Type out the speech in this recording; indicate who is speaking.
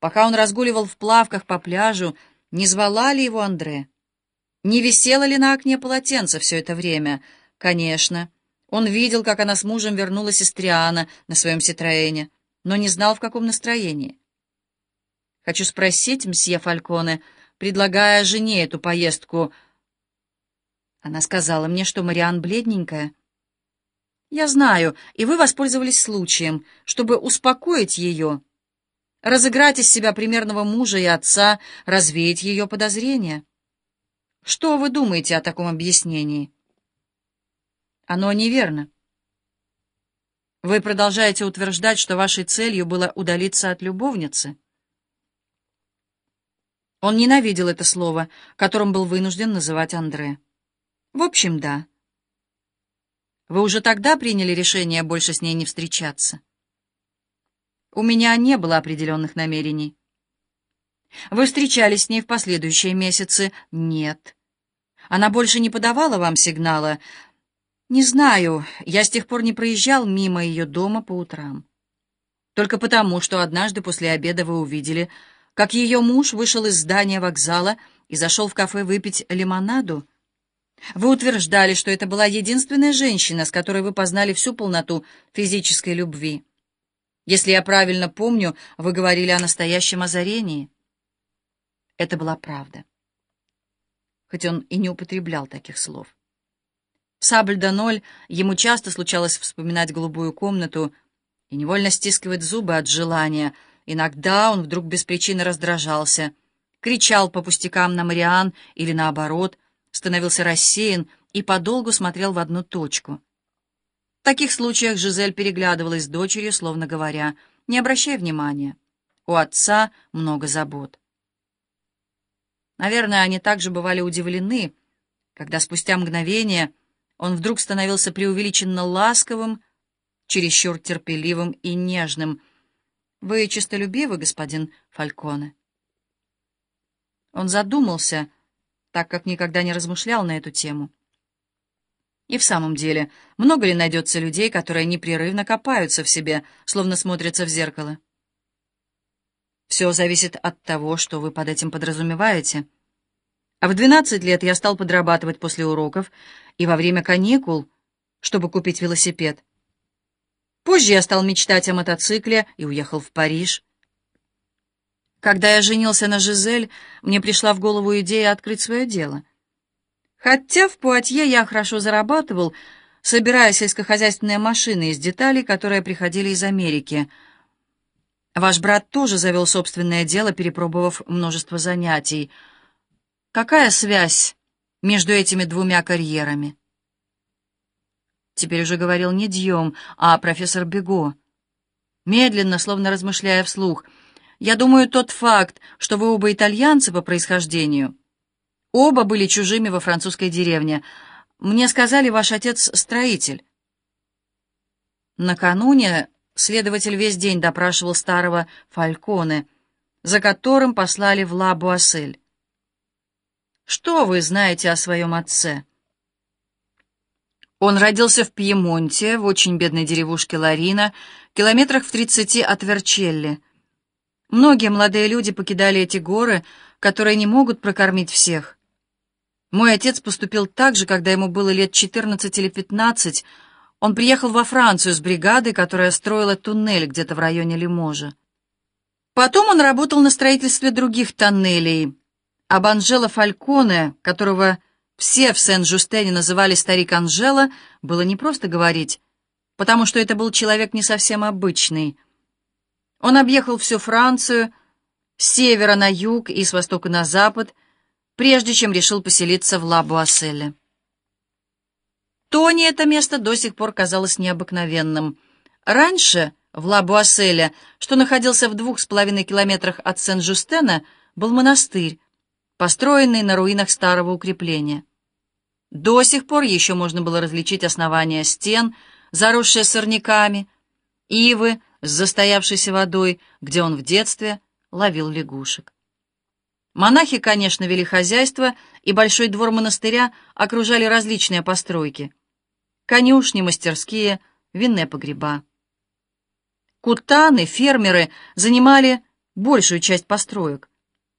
Speaker 1: пока он разгуливал в плавках по пляжу, не звала ли его Андре? Не висело ли на окне полотенце все это время? Конечно. Он видел, как она с мужем вернулась из Триана на своем Ситроэне, но не знал, в каком настроении. Хочу спросить, мсье Фальконе, предлагая жене эту поездку. Она сказала мне, что Мариан бледненькая. Я знаю, и вы воспользовались случаем, чтобы успокоить ее, разыграть из себя примерного мужа и отца, развеять ее подозрения. Что вы думаете о таком объяснении? Оно неверно. Вы продолжаете утверждать, что вашей целью было удалиться от любовницы. Он ненавидел это слово, которым был вынужден называть Андре. В общем, да. Вы уже тогда приняли решение больше с ней не встречаться? У меня не было определенных намерений. Вы встречались с ней в последующие месяцы? Нет. Она больше не подавала вам сигнала? Не знаю, я с тех пор не проезжал мимо ее дома по утрам. Только потому, что однажды после обеда вы увидели, как ее муж вышел из здания вокзала и зашел в кафе выпить лимонаду. Вы утверждали, что это была единственная женщина, с которой вы познали всю полноту физической любви. Если я правильно помню, вы говорили о настоящем озарении. Это была правда. Хоть он и не употреблял таких слов. В Сабль-да-Ноль ему часто случалось вспоминать голубую комнату и невольно стискивать зубы от желания — Иногда он вдруг без причины раздражался, кричал по пустякам на Мариан или наоборот, становился рассеян и подолгу смотрел в одну точку. В таких случаях Жизель переглядывалась с дочерью, словно говоря, «Не обращай внимания, у отца много забот». Наверное, они также бывали удивлены, когда спустя мгновение он вдруг становился преувеличенно ласковым, чересчур терпеливым и нежным, вы честолюбивы, господин Фальконе?» Он задумался, так как никогда не размышлял на эту тему. И в самом деле, много ли найдется людей, которые непрерывно копаются в себе, словно смотрятся в зеркало? Все зависит от того, что вы под этим подразумеваете. А в 12 лет я стал подрабатывать после уроков и во время каникул, чтобы купить велосипед. Позже я стал мечтать о мотоцикле и уехал в Париж. Когда я женился на Жизель, мне пришла в голову идея открыть свое дело. Хотя в Пуатье я хорошо зарабатывал, собирая сельскохозяйственные машины из деталей, которые приходили из Америки. Ваш брат тоже завел собственное дело, перепробовав множество занятий. Какая связь между этими двумя карьерами? Теперь уже говорил не Дьем, а профессор Бего. Медленно, словно размышляя вслух. «Я думаю, тот факт, что вы оба итальянцы по происхождению, оба были чужими во французской деревне. Мне сказали, ваш отец — строитель». Накануне следователь весь день допрашивал старого Фальконе, за которым послали в Ла-Буассель. «Что вы знаете о своем отце?» Он родился в Пьемонте, в очень бедной деревушке Ларина, километрах в тридцати от Верчелли. Многие молодые люди покидали эти горы, которые не могут прокормить всех. Мой отец поступил так же, когда ему было лет 14 или 15. Он приехал во Францию с бригадой, которая строила туннель где-то в районе Лиможа. Потом он работал на строительстве других тоннелей. Об Анжело Фальконе, которого все в Сен-Жустене называли старик Анжела, было не просто говорить, потому что это был человек не совсем обычный. Он объехал всю Францию, с севера на юг и с востока на запад, прежде чем решил поселиться в Ла-Буасселе. Тони это место до сих пор казалось необыкновенным. Раньше в Ла-Буасселе, что находился в двух с половиной километрах от Сен-Жустена, был монастырь, построенный на руинах старого укрепления. До сих пор еще можно было различить основания стен, заросшие сорняками, ивы с застоявшейся водой, где он в детстве ловил лягушек. Монахи, конечно, вели хозяйство, и большой двор монастыря окружали различные постройки. Конюшни, мастерские, винные погреба. Кутаны, фермеры занимали большую часть построек.